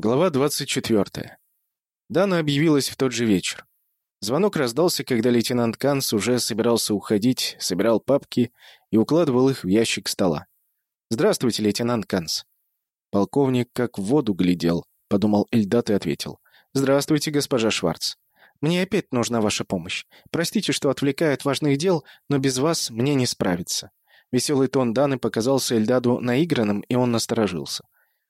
Глава 24. Дана объявилась в тот же вечер. Звонок раздался, когда лейтенант Канс уже собирался уходить, собирал папки и укладывал их в ящик стола. «Здравствуйте, лейтенант Канс». Полковник как в воду глядел, подумал Эльдат и ответил. «Здравствуйте, госпожа Шварц. Мне опять нужна ваша помощь. Простите, что отвлекаю от важных дел, но без вас мне не справиться». Веселый тон Даны показался Эльдаду наигранным, и он насторожился.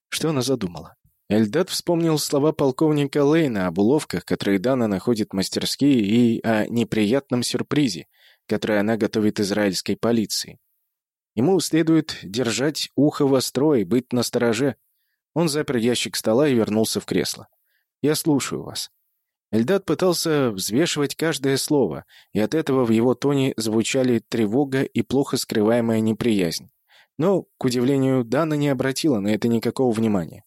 Что она задумала? Эльдат вспомнил слова полковника Лейна об уловках, которые Дана находит в мастерские, и о неприятном сюрпризе, который она готовит израильской полиции. Ему следует держать ухо востро и быть настороже. Он запер ящик стола и вернулся в кресло. «Я слушаю вас». Эльдат пытался взвешивать каждое слово, и от этого в его тоне звучали тревога и плохо скрываемая неприязнь. Но, к удивлению, Дана не обратила на это никакого внимания.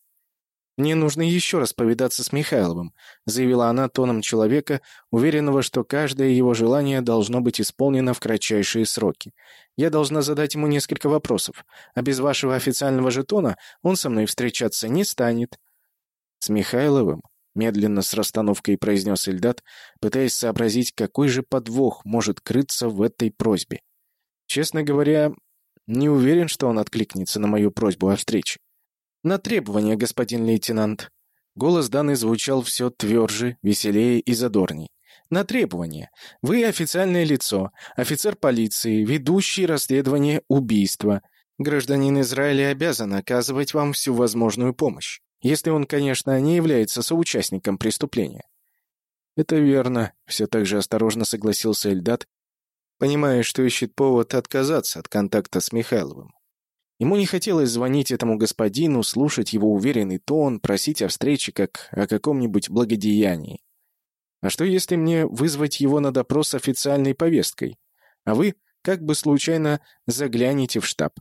«Мне нужно еще раз повидаться с Михайловым», заявила она тоном человека, уверенного, что каждое его желание должно быть исполнено в кратчайшие сроки. «Я должна задать ему несколько вопросов, а без вашего официального жетона он со мной встречаться не станет». «С Михайловым?» — медленно с расстановкой произнес Ильдат, пытаясь сообразить, какой же подвох может крыться в этой просьбе. «Честно говоря, не уверен, что он откликнется на мою просьбу о встрече. «На требования, господин лейтенант». Голос Даны звучал все тверже, веселее и задорней. «На требования. Вы официальное лицо, офицер полиции, ведущий расследование убийства. Гражданин Израиля обязан оказывать вам всю возможную помощь, если он, конечно, не является соучастником преступления». «Это верно», — все так же осторожно согласился Эльдат, понимая, что ищет повод отказаться от контакта с Михайловым. Ему не хотелось звонить этому господину, слушать его уверенный тон, просить о встрече как о каком-нибудь благодеянии. А что, если мне вызвать его на допрос официальной повесткой? А вы как бы случайно заглянете в штаб?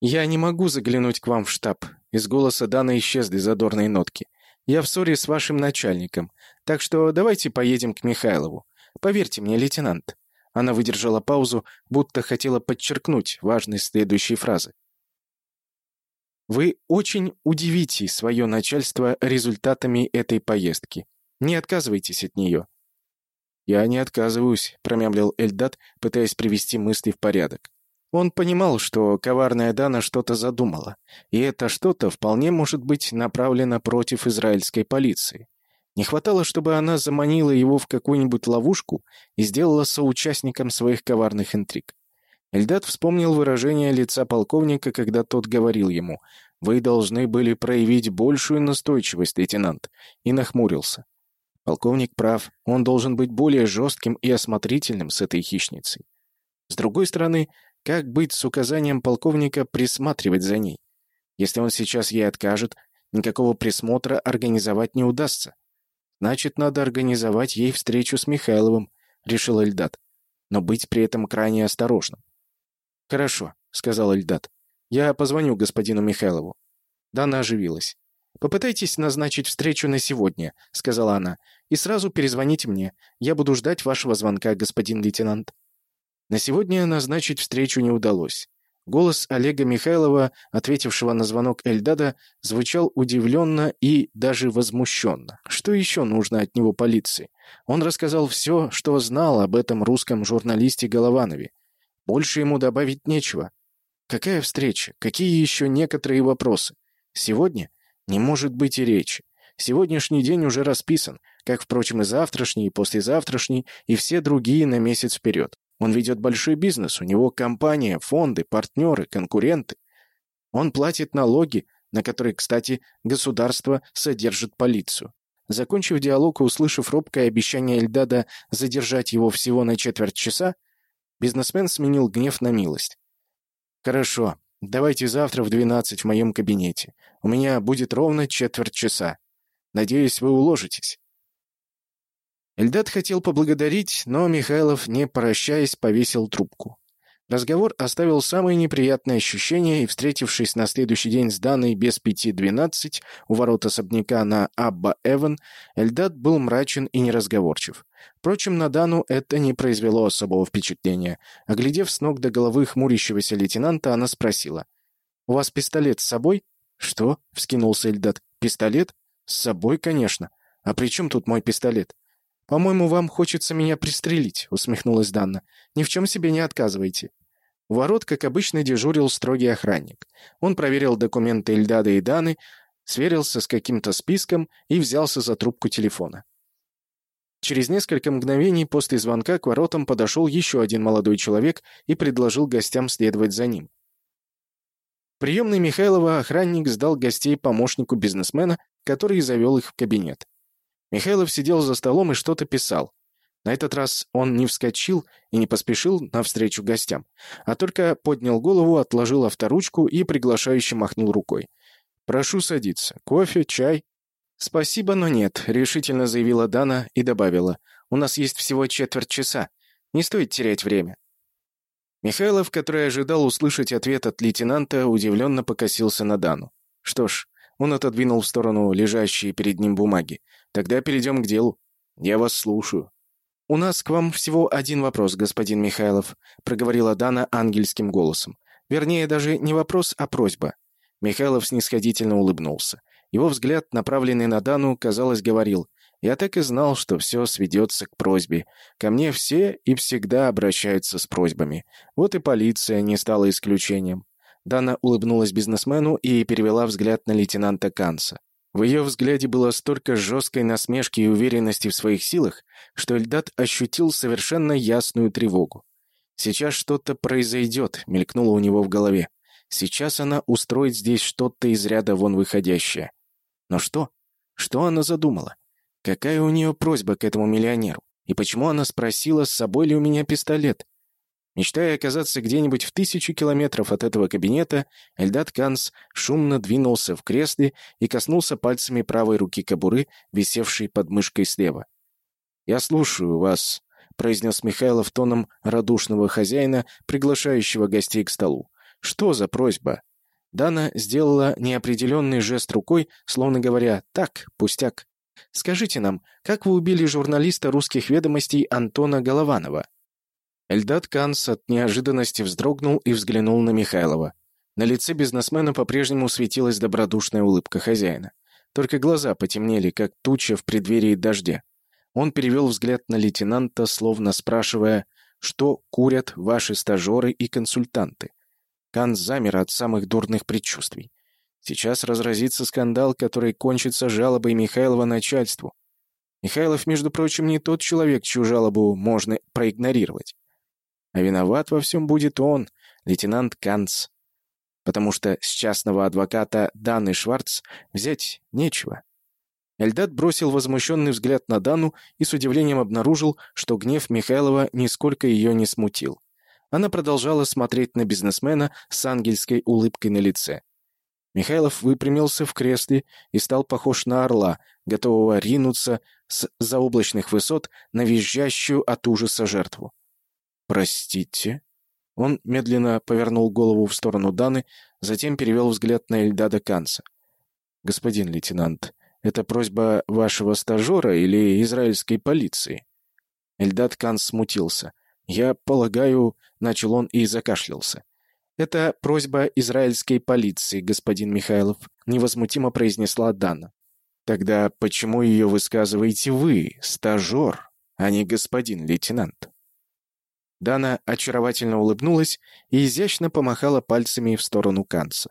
«Я не могу заглянуть к вам в штаб», — из голоса Дана исчезли задорные нотки. «Я в ссоре с вашим начальником, так что давайте поедем к Михайлову. Поверьте мне, лейтенант». Она выдержала паузу, будто хотела подчеркнуть важность следующей фразы. Вы очень удивите свое начальство результатами этой поездки. Не отказывайтесь от нее». «Я не отказываюсь», — промямлил Эльдат, пытаясь привести мысли в порядок. Он понимал, что коварная Дана что-то задумала, и это что-то вполне может быть направлено против израильской полиции. Не хватало, чтобы она заманила его в какую-нибудь ловушку и сделала соучастником своих коварных интриг. Эльдат вспомнил выражение лица полковника, когда тот говорил ему «Вы должны были проявить большую настойчивость, лейтенант», и нахмурился. Полковник прав, он должен быть более жестким и осмотрительным с этой хищницей. С другой стороны, как быть с указанием полковника присматривать за ней? Если он сейчас ей откажет, никакого присмотра организовать не удастся. Значит, надо организовать ей встречу с Михайловым, решил Эльдат, но быть при этом крайне осторожным. «Хорошо», — сказал Эльдат. «Я позвоню господину Михайлову». Дана оживилась. «Попытайтесь назначить встречу на сегодня», — сказала она, «и сразу перезвоните мне. Я буду ждать вашего звонка, господин лейтенант». На сегодня назначить встречу не удалось. Голос Олега Михайлова, ответившего на звонок Эльдада, звучал удивленно и даже возмущенно. Что еще нужно от него полиции? Он рассказал все, что знал об этом русском журналисте Голованове. Больше ему добавить нечего. Какая встреча? Какие еще некоторые вопросы? Сегодня? Не может быть и речи. Сегодняшний день уже расписан, как, впрочем, и завтрашний, и послезавтрашний, и все другие на месяц вперед. Он ведет большой бизнес, у него компания, фонды, партнеры, конкуренты. Он платит налоги, на которые, кстати, государство содержит полицию. Закончив диалог и услышав робкое обещание Эльдада задержать его всего на четверть часа, Бизнесмен сменил гнев на милость. «Хорошо. Давайте завтра в двенадцать в моем кабинете. У меня будет ровно четверть часа. Надеюсь, вы уложитесь». Эльдат хотел поблагодарить, но Михайлов, не прощаясь, повесил трубку. Разговор оставил самые неприятные ощущения, и, встретившись на следующий день с Даной без пяти двенадцать у ворот особняка на Абба Эван, Эльдат был мрачен и неразговорчив. Впрочем, на Дану это не произвело особого впечатления. Оглядев с ног до головы хмурящегося лейтенанта, она спросила. «У вас пистолет с собой?» «Что?» — вскинулся Эльдат. Пистолет? С собой, конечно. А при чем тут мой пистолет? «По-моему, вам хочется меня пристрелить», — усмехнулась Данна. «Ни в чем себе не отказывайте». У ворот, как обычно, дежурил строгий охранник. Он проверил документы Эльдады и Даны, сверился с каким-то списком и взялся за трубку телефона. Через несколько мгновений после звонка к воротам подошел еще один молодой человек и предложил гостям следовать за ним. Приемный Михайлова охранник сдал гостей помощнику бизнесмена, который завел их в кабинет. Михайлов сидел за столом и что-то писал. На этот раз он не вскочил и не поспешил навстречу гостям, а только поднял голову, отложил авторучку и приглашающе махнул рукой. «Прошу садиться. Кофе, чай?» «Спасибо, но нет», — решительно заявила Дана и добавила. «У нас есть всего четверть часа. Не стоит терять время». Михайлов, который ожидал услышать ответ от лейтенанта, удивленно покосился на Дану. Что ж, он отодвинул в сторону лежащие перед ним бумаги. Тогда перейдем к делу. Я вас слушаю. «У нас к вам всего один вопрос, господин Михайлов», — проговорила Дана ангельским голосом. Вернее, даже не вопрос, а просьба. Михайлов снисходительно улыбнулся. Его взгляд, направленный на Дану, казалось, говорил, «Я так и знал, что все сведется к просьбе. Ко мне все и всегда обращаются с просьбами. Вот и полиция не стала исключением». Дана улыбнулась бизнесмену и перевела взгляд на лейтенанта Канса. В ее взгляде было столько жесткой насмешки и уверенности в своих силах, что Эльдат ощутил совершенно ясную тревогу. «Сейчас что-то произойдет», — мелькнуло у него в голове. «Сейчас она устроит здесь что-то из ряда вон выходящее». Но что? Что она задумала? Какая у нее просьба к этому миллионеру? И почему она спросила, с собой ли у меня пистолет? Мечтая оказаться где-нибудь в тысячу километров от этого кабинета, Эльдат Канс шумно двинулся в кресле и коснулся пальцами правой руки кобуры, висевшей под мышкой слева. «Я слушаю вас», — произнес Михайлов тоном радушного хозяина, приглашающего гостей к столу. «Что за просьба?» Дана сделала неопределенный жест рукой, словно говоря «так, пустяк». «Скажите нам, как вы убили журналиста русских ведомостей Антона Голованова?» Эльдат Канс от неожиданности вздрогнул и взглянул на Михайлова. На лице бизнесмена по-прежнему светилась добродушная улыбка хозяина. Только глаза потемнели, как туча в преддверии дождя. Он перевел взгляд на лейтенанта, словно спрашивая, что курят ваши стажеры и консультанты. Канс замер от самых дурных предчувствий. Сейчас разразится скандал, который кончится жалобой Михайлова начальству. Михайлов, между прочим, не тот человек, чью жалобу можно проигнорировать. А виноват во всем будет он, лейтенант Канц. Потому что с частного адвоката Даны Шварц взять нечего. Эльдат бросил возмущенный взгляд на Дану и с удивлением обнаружил, что гнев Михайлова нисколько ее не смутил. Она продолжала смотреть на бизнесмена с ангельской улыбкой на лице. Михайлов выпрямился в кресле и стал похож на орла, готового ринуться с заоблачных высот на визжащую от ужаса жертву. «Простите?» Он медленно повернул голову в сторону Даны, затем перевел взгляд на Эльдада Канца. «Господин лейтенант, это просьба вашего стажера или израильской полиции?» Эльдад Канц смутился. «Я полагаю...» — начал он и закашлялся. «Это просьба израильской полиции, господин Михайлов», — невозмутимо произнесла Дана. «Тогда почему ее высказываете вы, стажер, а не господин лейтенант?» Дана очаровательно улыбнулась и изящно помахала пальцами в сторону Канца.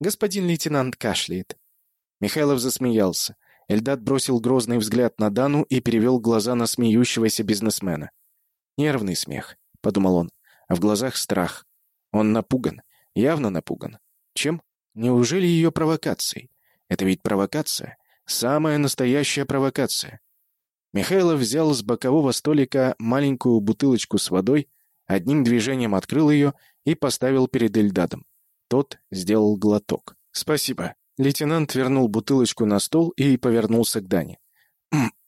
«Господин лейтенант кашляет». Михайлов засмеялся. Эльдат бросил грозный взгляд на Дану и перевел глаза на смеющегося бизнесмена. «Нервный смех», — подумал он, а в глазах страх. Он напуган, явно напуган. Чем? Неужели ее провокацией? Это ведь провокация. Самая настоящая провокация. Михайлов взял с бокового столика маленькую бутылочку с водой, одним движением открыл ее и поставил перед Эльдадом. Тот сделал глоток. «Спасибо». Лейтенант вернул бутылочку на стол и повернулся к Дане.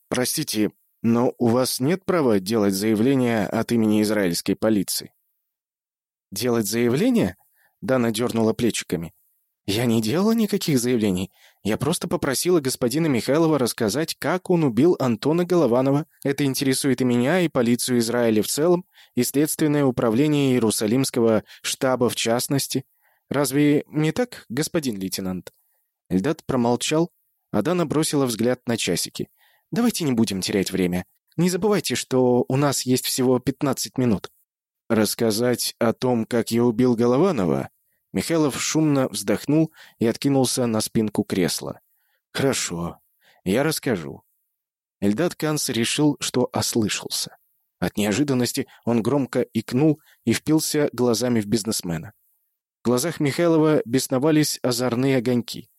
«Простите, но у вас нет права делать заявление от имени израильской полиции?» «Делать заявление?» Дана дернула плечиками. «Я не делала никаких заявлений. Я просто попросила господина Михайлова рассказать, как он убил Антона Голованова. Это интересует и меня, и полицию Израиля в целом, и Следственное управление Иерусалимского штаба в частности. Разве не так, господин лейтенант?» Эльдат промолчал, а Дана бросила взгляд на часики. «Давайте не будем терять время. Не забывайте, что у нас есть всего 15 минут». «Рассказать о том, как я убил Голованова?» Михайлов шумно вздохнул и откинулся на спинку кресла. «Хорошо, я расскажу». Эльдат Канц решил, что ослышался. От неожиданности он громко икнул и впился глазами в бизнесмена. В глазах Михайлова бесновались озорные огоньки.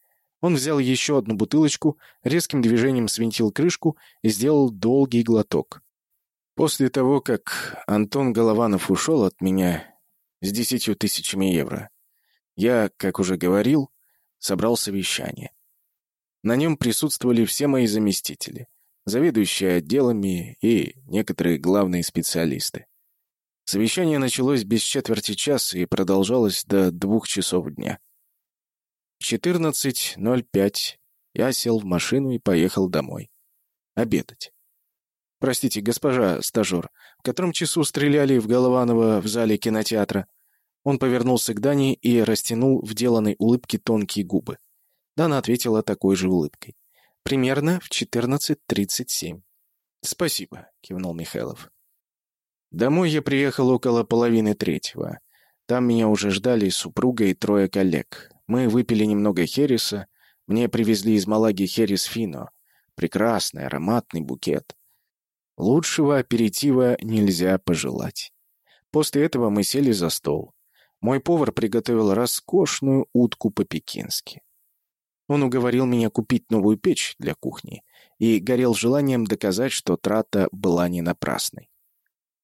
Он взял еще одну бутылочку, резким движением свинтил крышку и сделал долгий глоток. После того, как Антон Голованов ушел от меня с десятью тысячами евро, я, как уже говорил, собрал совещание. На нем присутствовали все мои заместители, заведующие отделами и некоторые главные специалисты. Совещание началось без четверти часа и продолжалось до двух часов дня. В 14.05 я сел в машину и поехал домой. Обедать. Простите, госпожа стажер, в котором часу стреляли в Голованова в зале кинотеатра? Он повернулся к Дане и растянул в деланной улыбке тонкие губы. Дана ответила такой же улыбкой. «Примерно в 14.37». «Спасибо», — кивнул Михайлов. Домой я приехал около половины третьего. Там меня уже ждали супруга и трое коллег. Мы выпили немного хереса. Мне привезли из Малаги херес фино. Прекрасный, ароматный букет. Лучшего аперитива нельзя пожелать. После этого мы сели за стол. Мой повар приготовил роскошную утку по-пекински. Он уговорил меня купить новую печь для кухни и горел желанием доказать, что трата была не напрасной.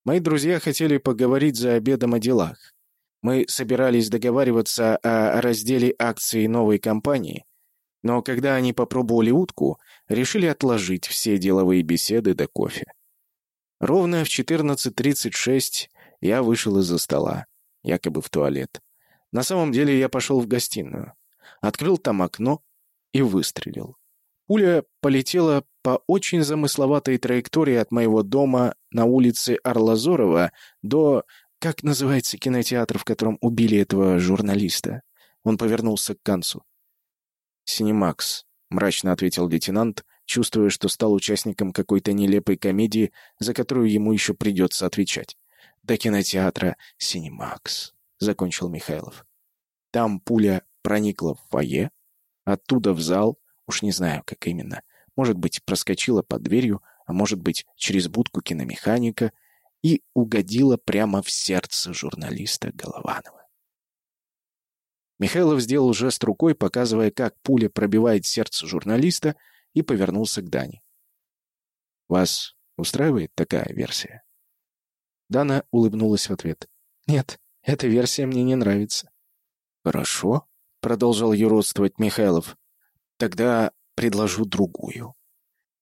Мои друзья хотели поговорить за обедом о делах. Мы собирались договариваться о разделе акций новой компании, но когда они попробовали утку, решили отложить все деловые беседы до кофе. Ровно в 14.36 я вышел из-за стола, якобы в туалет. На самом деле я пошел в гостиную, открыл там окно и выстрелил. Пуля полетела по очень замысловатой траектории от моего дома на улице Арлазорова до как называется кинотеатр, в котором убили этого журналиста?» Он повернулся к Кансу. «Синемакс», — мрачно ответил лейтенант, чувствуя, что стал участником какой-то нелепой комедии, за которую ему еще придется отвечать. «До кинотеатра «Синемакс», — закончил Михайлов. Там пуля проникла в фойе, оттуда в зал, уж не знаю, как именно. Может быть, проскочила под дверью, а может быть, через будку киномеханика — и угодила прямо в сердце журналиста Голованова. Михайлов сделал жест рукой, показывая, как пуля пробивает сердце журналиста, и повернулся к Дане. «Вас устраивает такая версия?» Дана улыбнулась в ответ. «Нет, эта версия мне не нравится». «Хорошо», — продолжал юродствовать Михайлов. «Тогда предложу другую.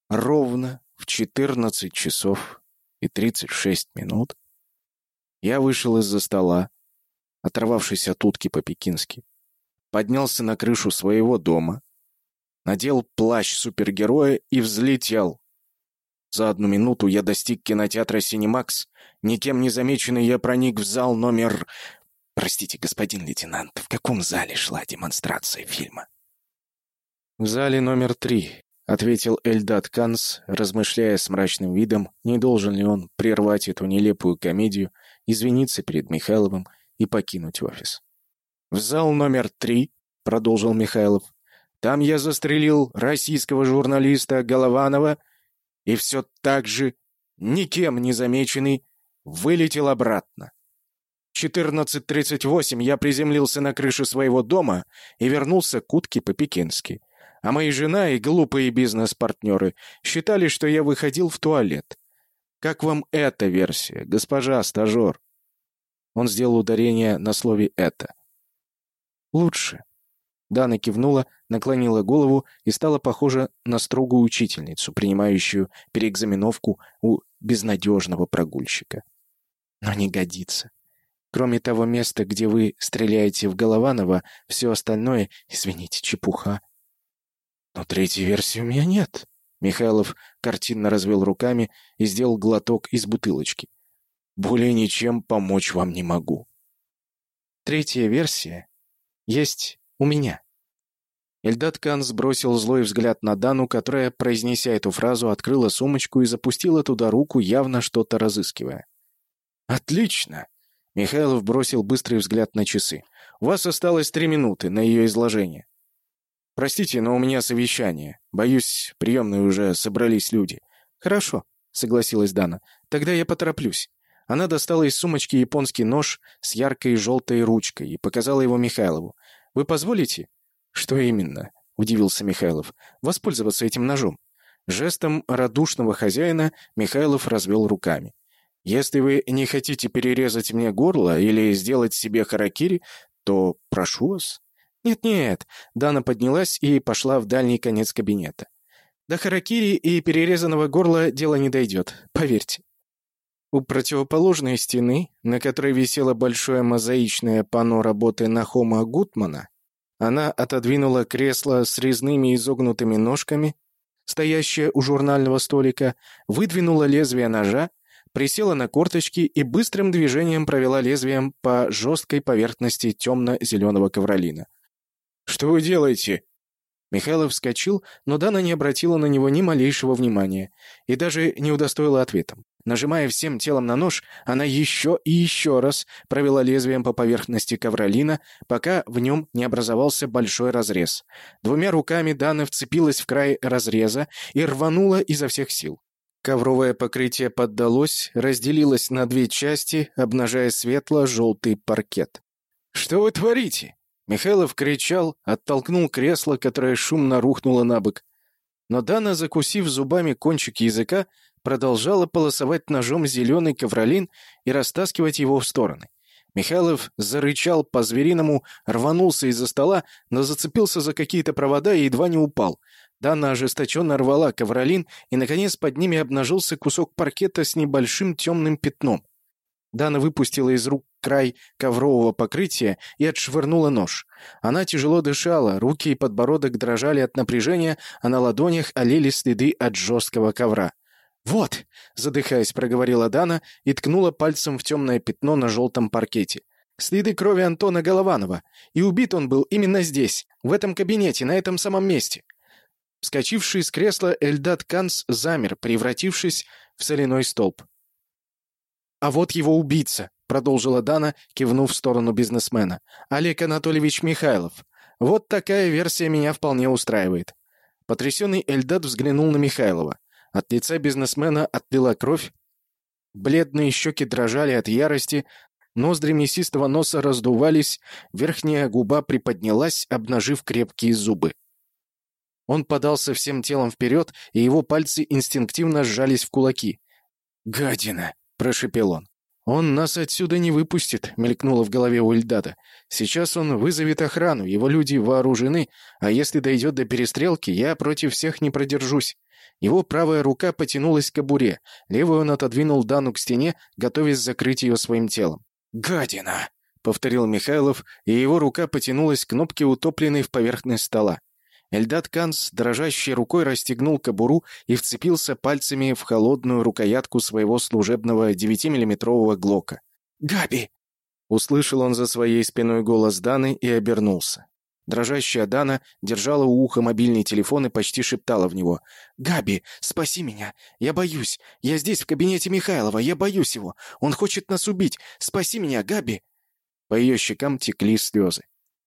Ровно в 14 часов и 36 минут я вышел из-за стола, оторвавшись от утки по-пекински, поднялся на крышу своего дома, надел плащ супергероя и взлетел. За одну минуту я достиг кинотеатра «Синемакс». Никем не замеченный я проник в зал номер... Простите, господин лейтенант, в каком зале шла демонстрация фильма? В зале номер три, — ответил Эльдат Канс, размышляя с мрачным видом, не должен ли он прервать эту нелепую комедию, извиниться перед Михайловым и покинуть офис. «В зал номер три», — продолжил Михайлов, — «там я застрелил российского журналиста Голованова и все так же, никем не замеченный, вылетел обратно. В 14.38 я приземлился на крышу своего дома и вернулся к утке по-пекински». А моя жена и глупые бизнес-партнеры считали, что я выходил в туалет. Как вам эта версия, госпожа стажер?» Он сделал ударение на слове «это». «Лучше». Дана кивнула, наклонила голову и стала похожа на строгую учительницу, принимающую переэкзаменовку у безнадежного прогульщика. Но не годится. Кроме того места, где вы стреляете в Голованова, все остальное, извините, чепуха. Но третьей версии у меня нет. Михайлов картинно развел руками и сделал глоток из бутылочки. Более ничем помочь вам не могу. Третья версия есть у меня. Эльдат Кан сбросил злой взгляд на Дану, которая, произнеся эту фразу, открыла сумочку и запустила туда руку, явно что-то разыскивая. «Отлично!» Михайлов бросил быстрый взгляд на часы. «У вас осталось три минуты на ее изложение. Простите, но у меня совещание. Боюсь, приемные уже собрались люди». «Хорошо», — согласилась Дана. «Тогда я потороплюсь». Она достала из сумочки японский нож с яркой желтой ручкой и показала его Михайлову. «Вы позволите?» «Что именно?» — удивился Михайлов. «Воспользоваться этим ножом». Жестом радушного хозяина Михайлов развел руками. «Если вы не хотите перерезать мне горло или сделать себе харакири, то прошу вас». «Нет-нет», — Дана поднялась и пошла в дальний конец кабинета. «До харакири и перерезанного горла дело не дойдет, поверьте». У противоположной стены, на которой висело большое мозаичное панно работы Нахома Гутмана, она отодвинула кресло с резными изогнутыми ножками, стоящее у журнального столика, выдвинула лезвие ножа, присела на корточки и быстрым движением провела лезвием по жесткой поверхности темно-зеленого ковролина. «Что вы делаете?» Михайлов вскочил, но Дана не обратила на него ни малейшего внимания и даже не удостоила ответом. Нажимая всем телом на нож, она еще и еще раз провела лезвием по поверхности ковролина, пока в нем не образовался большой разрез. Двумя руками Дана вцепилась в край разреза и рванула изо всех сил. Ковровое покрытие поддалось, разделилось на две части, обнажая светло-желтый паркет. «Что вы творите?» Михайлов кричал, оттолкнул кресло, которое шумно рухнуло на бок. Но Дана, закусив зубами кончик языка, продолжала полосовать ножом зеленый ковролин и растаскивать его в стороны. Михайлов зарычал по-звериному, рванулся из-за стола, но зацепился за какие-то провода и едва не упал. Дана ожесточенно рвала ковролин, и, наконец, под ними обнажился кусок паркета с небольшим темным пятном. Дана выпустила из рук край коврового покрытия и отшвырнула нож. Она тяжело дышала, руки и подбородок дрожали от напряжения, а на ладонях олели следы от жесткого ковра. «Вот!» — задыхаясь, проговорила Дана и ткнула пальцем в темное пятно на желтом паркете. «Следы крови Антона Голованова. И убит он был именно здесь, в этом кабинете, на этом самом месте». Вскочивший с кресла Эльдат Канс замер, превратившись в соляной столб. «А вот его убийца», — продолжила Дана, кивнув в сторону бизнесмена. «Олег Анатольевич Михайлов. Вот такая версия меня вполне устраивает». Потрясенный Эльдат взглянул на Михайлова. От лица бизнесмена отлила кровь. Бледные щеки дрожали от ярости, ноздри мясистого носа раздувались, верхняя губа приподнялась, обнажив крепкие зубы. Он подался всем телом вперед, и его пальцы инстинктивно сжались в кулаки. «Гадина!» — прошепел он. «Он нас отсюда не выпустит», — мелькнуло в голове у Ильдата. «Сейчас он вызовет охрану, его люди вооружены, а если дойдет до перестрелки, я против всех не продержусь». Его правая рука потянулась к кобуре, левую он отодвинул Дану к стене, готовясь закрыть ее своим телом. «Гадина!» — повторил Михайлов, и его рука потянулась к кнопке, утопленной в поверхность стола. Эльдат Канс дрожащей рукой расстегнул кобуру и вцепился пальцами в холодную рукоятку своего служебного 9-миллиметрового глока. «Габи!» Услышал он за своей спиной голос Даны и обернулся. Дрожащая Дана держала у уха мобильный телефон и почти шептала в него. «Габи, спаси меня! Я боюсь! Я здесь, в кабинете Михайлова! Я боюсь его! Он хочет нас убить! Спаси меня, Габи!» По ее щекам текли слезы.